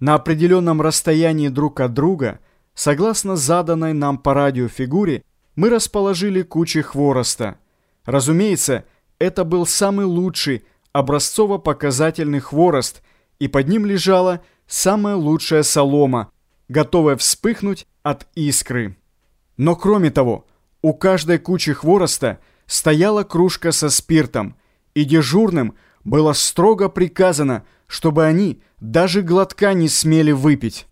На определенном расстоянии друг от друга, согласно заданной нам по радио фигуре, мы расположили кучи хвороста. Разумеется, это был самый лучший образцово-показательный хворост, и под ним лежала самая лучшая солома, готовая вспыхнуть от искры. Но кроме того, у каждой кучи хвороста стояла кружка со спиртом, и дежурным было строго приказано, чтобы они даже глотка не смели выпить.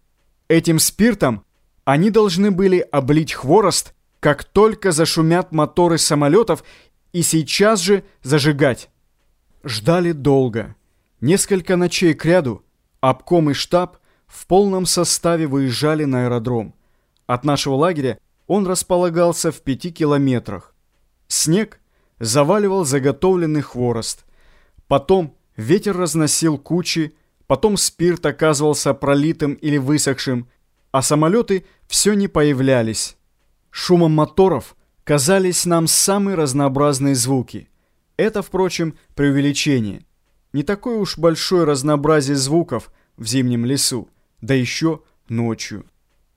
Этим спиртом они должны были облить хворост, как только зашумят моторы самолетов, и сейчас же зажигать. Ждали долго. Несколько ночей кряду обком и штаб в полном составе выезжали на аэродром. От нашего лагеря он располагался в пяти километрах. Снег заваливал заготовленный хворост. Потом ветер разносил кучи, потом спирт оказывался пролитым или высохшим, а самолеты все не появлялись. Шумом моторов казались нам самые разнообразные звуки. Это, впрочем, преувеличение. Не такое уж большое разнообразие звуков в зимнем лесу, да еще ночью.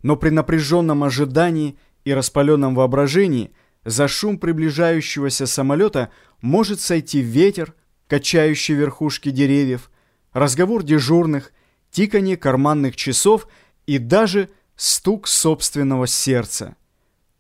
Но при напряженном ожидании и распаленном воображении за шум приближающегося самолета может сойти ветер, качающий верхушки деревьев, разговор дежурных, тиканье карманных часов и даже стук собственного сердца.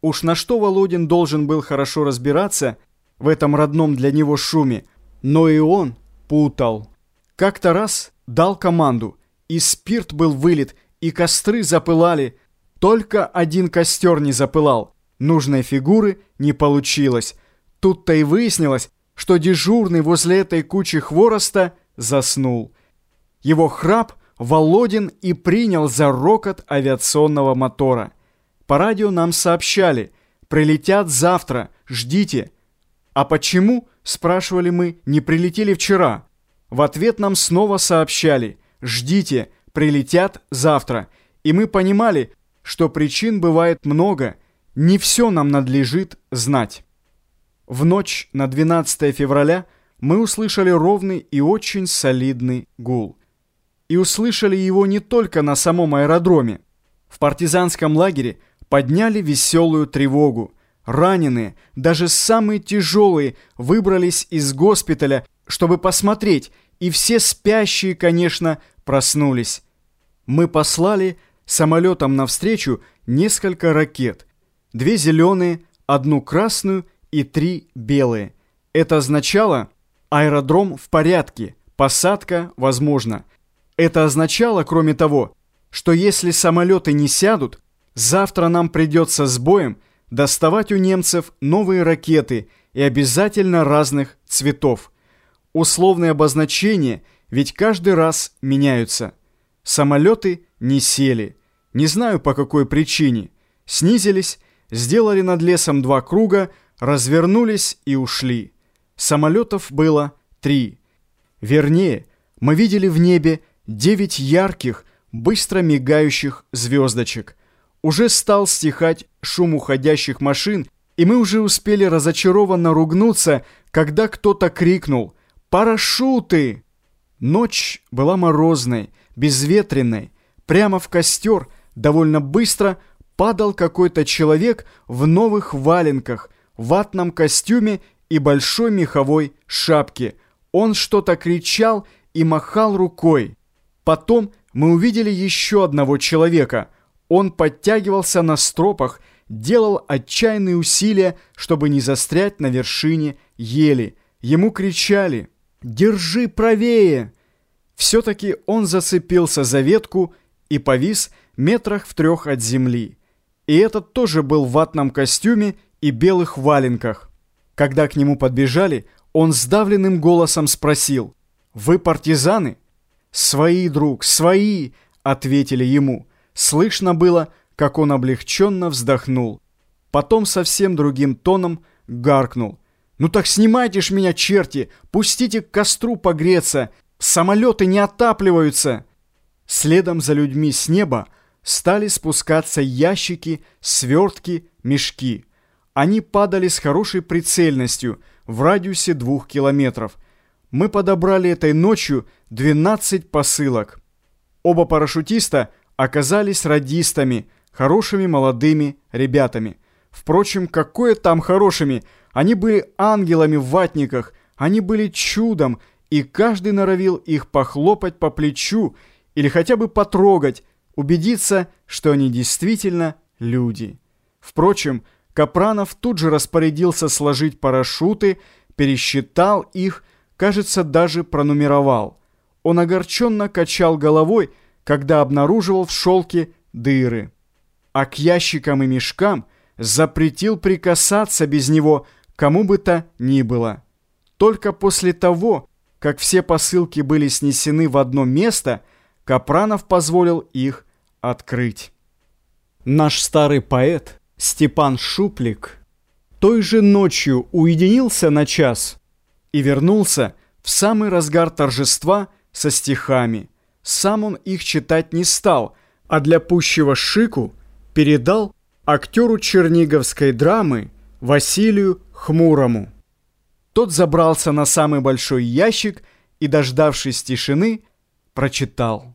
Уж на что Володин должен был хорошо разбираться в этом родном для него шуме, но и он путал. Как-то раз дал команду, и спирт был вылит, и костры запылали, только один костер не запылал, нужной фигуры не получилось. Тут-то и выяснилось, что дежурный возле этой кучи хвороста заснул. Его храп Володин и принял за рокот авиационного мотора. По радио нам сообщали, прилетят завтра, ждите. А почему, спрашивали мы, не прилетели вчера? В ответ нам снова сообщали, ждите, прилетят завтра. И мы понимали, что причин бывает много, не все нам надлежит знать. В ночь на 12 февраля мы услышали ровный и очень солидный гул. И услышали его не только на самом аэродроме. В партизанском лагере подняли веселую тревогу. Раненые, даже самые тяжелые, выбрались из госпиталя, чтобы посмотреть, и все спящие, конечно, проснулись. Мы послали самолетом навстречу несколько ракет. Две зеленые, одну красную и три белые. Это означало аэродром в порядке, посадка возможна. Это означало, кроме того, что если самолеты не сядут, завтра нам придется с боем доставать у немцев новые ракеты и обязательно разных цветов. Условные обозначения ведь каждый раз меняются. Самолеты не сели. Не знаю по какой причине. Снизились, сделали над лесом два круга, развернулись и ушли. Самолетов было три. Вернее, мы видели в небе девять ярких, быстро мигающих звездочек. Уже стал стихать шум уходящих машин, и мы уже успели разочарованно ругнуться, когда кто-то крикнул «Парашюты!». Ночь была морозной, безветренной. Прямо в костер довольно быстро падал какой-то человек в новых валенках – ватном костюме и большой меховой шапке. Он что-то кричал и махал рукой. Потом мы увидели еще одного человека. Он подтягивался на стропах, делал отчаянные усилия, чтобы не застрять на вершине ели. Ему кричали «Держи правее!». Все-таки он зацепился за ветку и повис метрах в трех от земли. И этот тоже был в ватном костюме и белых валенках. Когда к нему подбежали, он сдавленным голосом спросил, «Вы партизаны?» «Свои, друг, свои!» — ответили ему. Слышно было, как он облегченно вздохнул. Потом совсем другим тоном гаркнул. «Ну так снимайте ж меня, черти! Пустите к костру погреться! Самолеты не отапливаются!» Следом за людьми с неба стали спускаться ящики, свертки, мешки. Они падали с хорошей прицельностью в радиусе двух километров. Мы подобрали этой ночью 12 посылок. Оба парашютиста оказались радистами, хорошими молодыми ребятами. Впрочем, какое там хорошими, они были ангелами в ватниках, они были чудом, и каждый норовил их похлопать по плечу или хотя бы потрогать, убедиться, что они действительно люди. Впрочем, Капранов тут же распорядился сложить парашюты, пересчитал их, кажется, даже пронумеровал. Он огорченно качал головой, когда обнаруживал в шелке дыры. А к ящикам и мешкам запретил прикасаться без него кому бы то ни было. Только после того, как все посылки были снесены в одно место, Капранов позволил их открыть. Наш старый поэт Степан Шуплик той же ночью уединился на час и вернулся в самый разгар торжества со стихами. Сам он их читать не стал, а для пущего шику передал актеру черниговской драмы Василию Хмурому. Тот забрался на самый большой ящик и, дождавшись тишины, прочитал.